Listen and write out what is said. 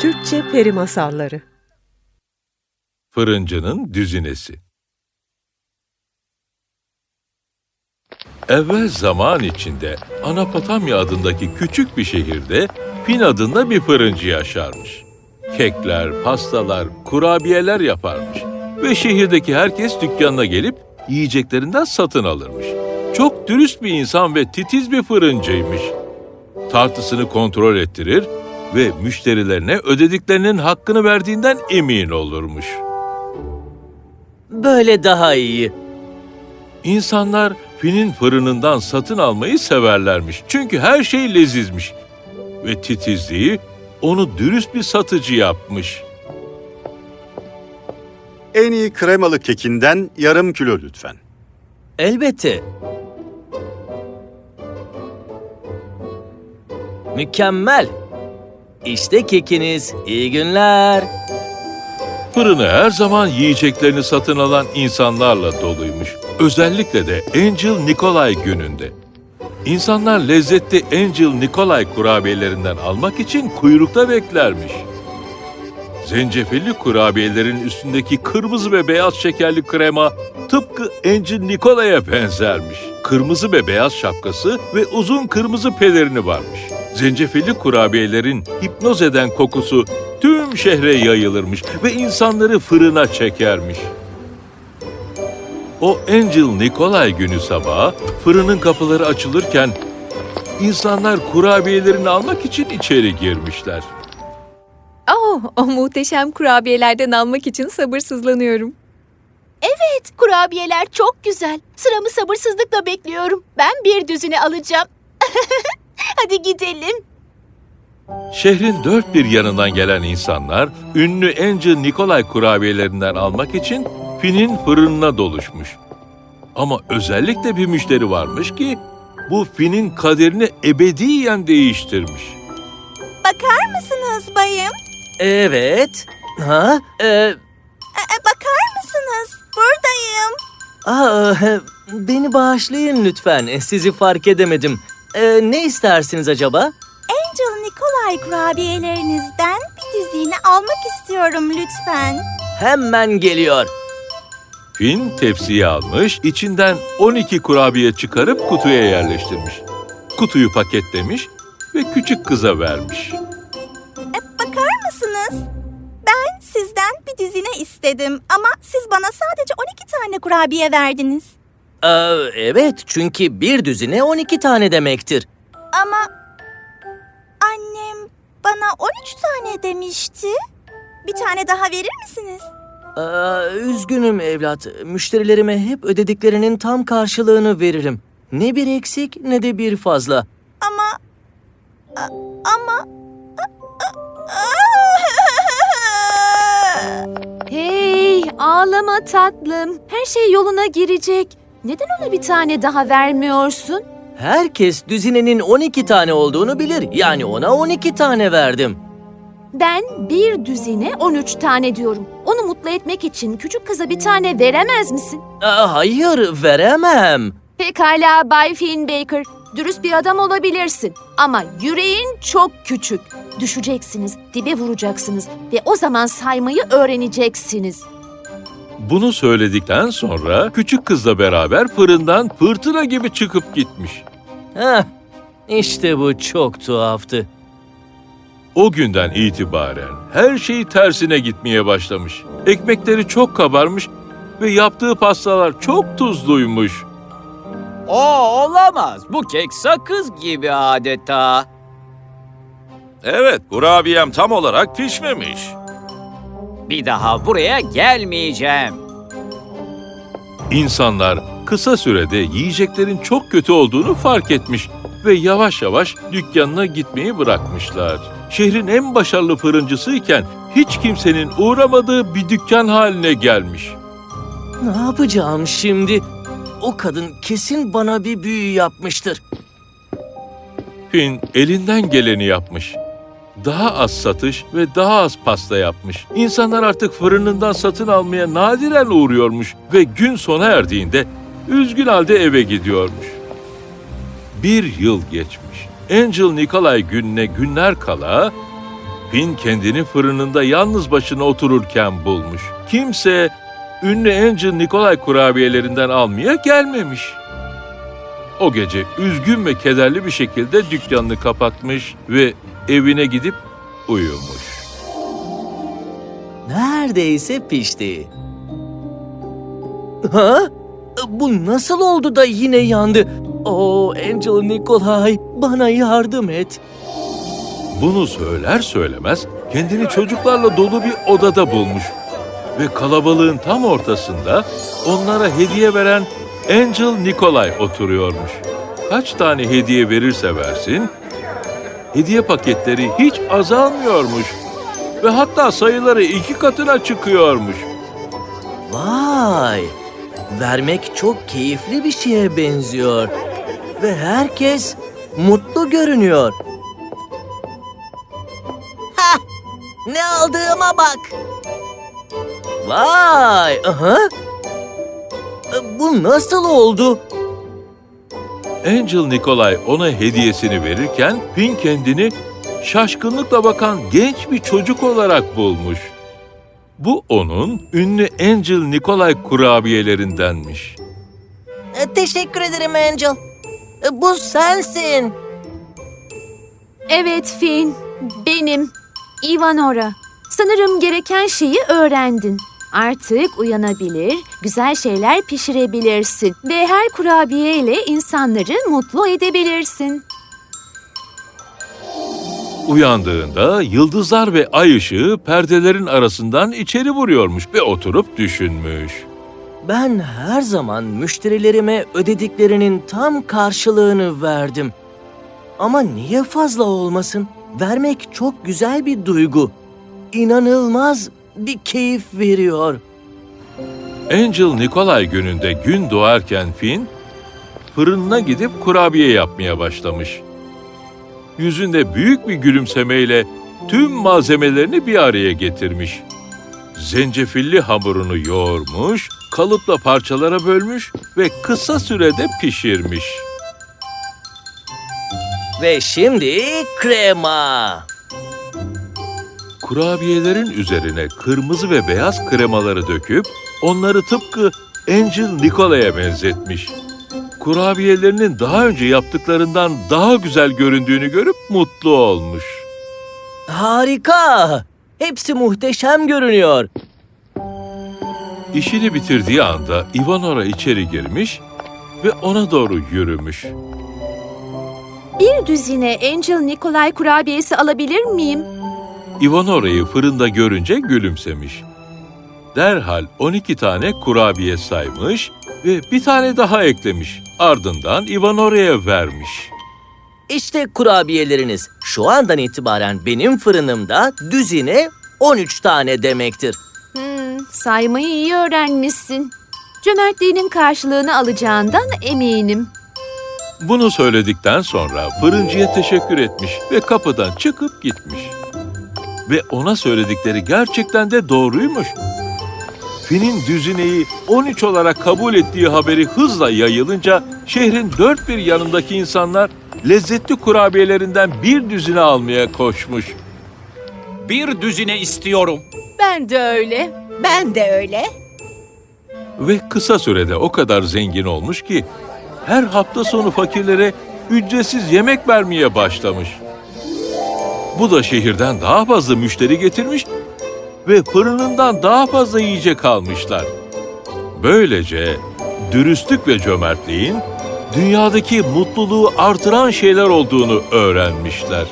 Türkçe Peri Masalları Fırıncının Düzinesi Evvel zaman içinde Anapotamya adındaki küçük bir şehirde Fin adında bir fırıncı yaşarmış. Kekler, pastalar, kurabiyeler yaparmış ve şehirdeki herkes dükkanına gelip yiyeceklerinden satın alırmış. Çok dürüst bir insan ve titiz bir fırıncıymış. Tartısını kontrol ettirir ve müşterilerine ödediklerinin hakkını verdiğinden emin olurmuş. Böyle daha iyi. İnsanlar Fin'in fırınından satın almayı severlermiş. Çünkü her şey lezizmiş. Ve titizliği onu dürüst bir satıcı yapmış. En iyi kremalı kekinden yarım kilo lütfen. Elbette. Mükemmel. İşte kekiniz. İyi günler. Fırını her zaman yiyeceklerini satın alan insanlarla doluymuş. Özellikle de Angel Nikolay gününde. İnsanlar lezzetli Angel Nikolay kurabiyelerinden almak için kuyrukta beklermiş. Zencefilli kurabiyelerin üstündeki kırmızı ve beyaz şekerli krema tıpkı Angel Nikolay'a benzermiş. Kırmızı ve beyaz şapkası ve uzun kırmızı pelerini varmış. Zencefilli kurabiyelerin hipnoz eden kokusu tüm şehre yayılırmış ve insanları fırına çekermiş. O Angel Nikolay günü sabahı fırının kapıları açılırken insanlar kurabiyelerini almak için içeri girmişler. Oh, o muhteşem kurabiyelerden almak için sabırsızlanıyorum. Kurabiyeler çok güzel. Sıramı sabırsızlıkla bekliyorum. Ben bir düzine alacağım. Hadi gidelim. Şehrin dört bir yanından gelen insanlar ünlü Angel Nikolay kurabiyelerinden almak için Fin'in fırınına doluşmuş. Ama özellikle bir müşteri varmış ki bu Fin'in kaderini ebediyen değiştirmiş. Bakar mısınız bayım? Evet. Ha? Ee, E, bakar mısınız? Buradayım. aa, beni bağışlayın lütfen. Sizi fark edemedim. Ee, ne istersiniz acaba? Angel Nikolay kurabiyelerinizden bir dizini almak istiyorum lütfen. Hemen geliyor. Fin tepsiyi almış, içinden 12 kurabiye çıkarıp kutuya yerleştirmiş. Kutuyu paketlemiş ve küçük kıza vermiş. Bakar mısınız? Ben sizden bir dizine istedim ama siz bana sadece 12 tane kurabiye verdiniz. Aa, evet çünkü bir düzine 12 tane demektir. Ama annem bana 13 tane demişti. Bir tane daha verir misiniz? Aa, üzgünüm evlat. Müşterilerime hep ödediklerinin tam karşılığını veririm. Ne bir eksik ne de bir fazla. Ama a- ama Hey, ağlama tatlım. Her şey yoluna girecek. Neden ona bir tane daha vermiyorsun? Herkes düzinenin 12 tane olduğunu bilir. Yani ona 12 tane verdim. Ben bir düzine 13 tane diyorum. Onu mutlu etmek için küçük kıza bir tane veremez misin? Aa, hayır veremem. Pekala Bay Finn Baker. Dürüst bir adam olabilirsin. Ama yüreğin çok küçük. Düşeceksiniz, dibe vuracaksınız ve o zaman saymayı öğreneceksiniz. Bunu söyledikten sonra küçük kızla beraber fırından fırtına gibi çıkıp gitmiş. Heh, işte bu çok tuhaftı. O günden itibaren her şey tersine gitmeye başlamış. Ekmekleri çok kabarmış ve yaptığı pastalar çok tuzluymuş. O olamaz. Bu kek sakız gibi adeta. Evet, kurabiyem tam olarak pişmemiş. Bir daha buraya gelmeyeceğim. İnsanlar kısa sürede yiyeceklerin çok kötü olduğunu fark etmiş ve yavaş yavaş dükkanına gitmeyi bırakmışlar. Şehrin en başarılı fırıncısıyken hiç kimsenin uğramadığı bir dükkan haline gelmiş. Ne yapacağım şimdi? O kadın kesin bana bir büyü yapmıştır. Fin elinden geleni yapmış. Daha az satış ve daha az pasta yapmış. İnsanlar artık fırınından satın almaya nadiren uğruyormuş ve gün sona erdiğinde üzgün halde eve gidiyormuş. Bir yıl geçmiş. Angel Nikolay gününe günler kala Fin kendini fırınında yalnız başına otururken bulmuş. Kimse ünlü Angel Nikolay kurabiyelerinden almaya gelmemiş. O gece üzgün ve kederli bir şekilde dükkanını kapatmış ve evine gidip uyumuş. Neredeyse pişti. Ha? Bu nasıl oldu da yine yandı? Oo Angel Nikolay bana yardım et. Bunu söyler söylemez kendini çocuklarla dolu bir odada bulmuş. Ve kalabalığın tam ortasında onlara hediye veren Angel Nikolay oturuyormuş. Kaç tane hediye verirse versin, hediye paketleri hiç azalmıyormuş. Ve hatta sayıları iki katına çıkıyormuş. Vay! Vermek çok keyifli bir şeye benziyor. Ve herkes mutlu görünüyor. Hah! Ne aldığıma bak. Vay! Aha! E, Bu nasıl oldu? Angel Nikolay ona hediyesini verirken Finn kendini şaşkınlıkla bakan genç bir çocuk olarak bulmuş. Bu onun ünlü Angel Nikolay kurabiyelerindenmiş. E, Teşekkür ederim Angel. E, Bu sensin. Evet Finn, benim. Ivanora. Sanırım gereken şeyi öğrendin. Artık uyanabilir, güzel şeyler pişirebilirsin ve her kurabiye ile insanları mutlu edebilirsin. Uyandığında yıldızlar ve ay ışığı perdelerin arasından içeri vuruyormuş ve oturup düşünmüş. Ben her zaman müşterilerime ödediklerinin tam karşılığını verdim. Ama niye fazla olmasın? Vermek çok güzel bir duygu. İnanılmaz bir keyif veriyor. Angel Nikolay gününde gün doğarken Finn, fırınına gidip kurabiye yapmaya başlamış. Yüzünde büyük bir gülümsemeyle tüm malzemelerini bir araya getirmiş. Zencefilli hamurunu yoğurmuş, kalıpla parçalara bölmüş ve kısa sürede pişirmiş. Ve şimdi krema. Kurabiyelerin üzerine kırmızı ve beyaz kremaları döküp onları tıpkı Angel Nikola'ya benzetmiş. Kurabiyelerinin daha önce yaptıklarından daha güzel göründüğünü görüp mutlu olmuş. Harika. Hepsi muhteşem görünüyor. İşini bitirdiği anda Ivanora içeri girmiş ve ona doğru yürümüş. Bir düzine Angel Nikolay kurabiyesi alabilir miyim? Ivanora'yı fırında görünce gülümsemiş. Derhal 12 tane kurabiye saymış ve bir tane daha eklemiş. Ardından Ivanora'ya vermiş. İşte kurabiyeleriniz. Şu andan itibaren benim fırınımda düzine 13 tane demektir. Hmm, saymayı iyi öğrenmişsin. Cömertliğinin karşılığını alacağından eminim. Bunu söyledikten sonra fırıncıya teşekkür etmiş ve kapıdan çıkıp gitmiş. Ve ona söyledikleri gerçekten de doğruymuş. Finn'in düzineyi 13 olarak kabul ettiği haberi hızla yayılınca şehrin dört bir yanındaki insanlar lezzetli kurabiyelerinden bir düzine almaya koşmuş. Bir düzine istiyorum. Ben de öyle. Ben de öyle. Ve kısa sürede o kadar zengin olmuş ki her hafta sonu fakirlere ücretsiz yemek vermeye başlamış. Bu da şehirden daha fazla müşteri getirmiş ve fırınından daha fazla yiyecek almışlar. Böylece dürüstlük ve cömertliğin dünyadaki mutluluğu artıran şeyler olduğunu öğrenmişler.